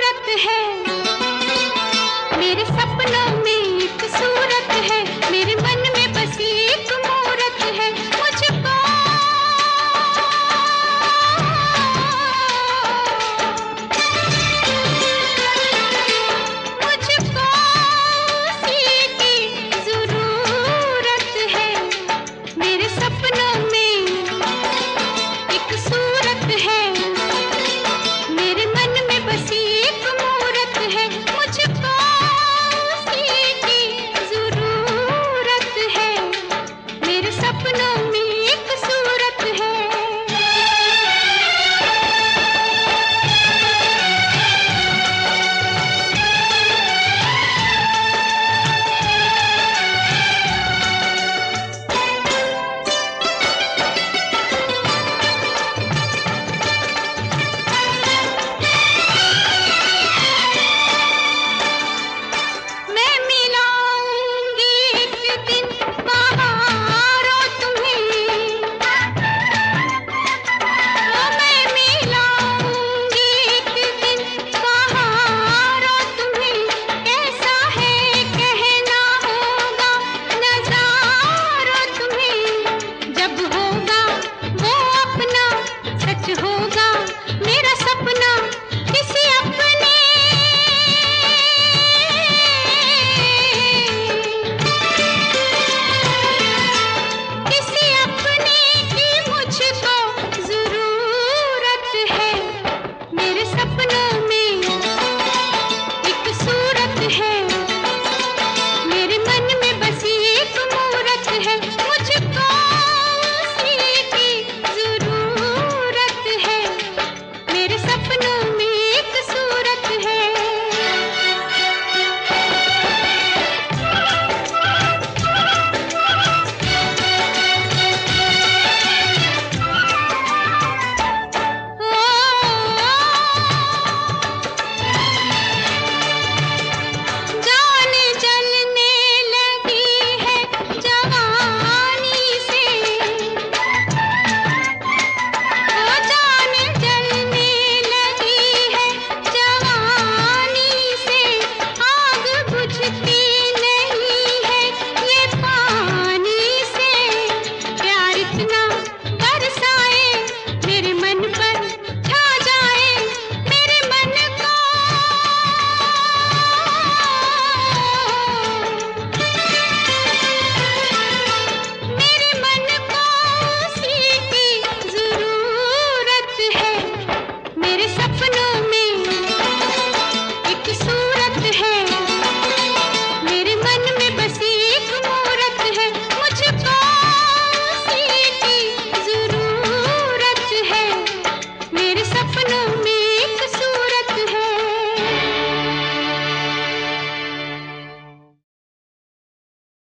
सूरत है। मेरे सपनों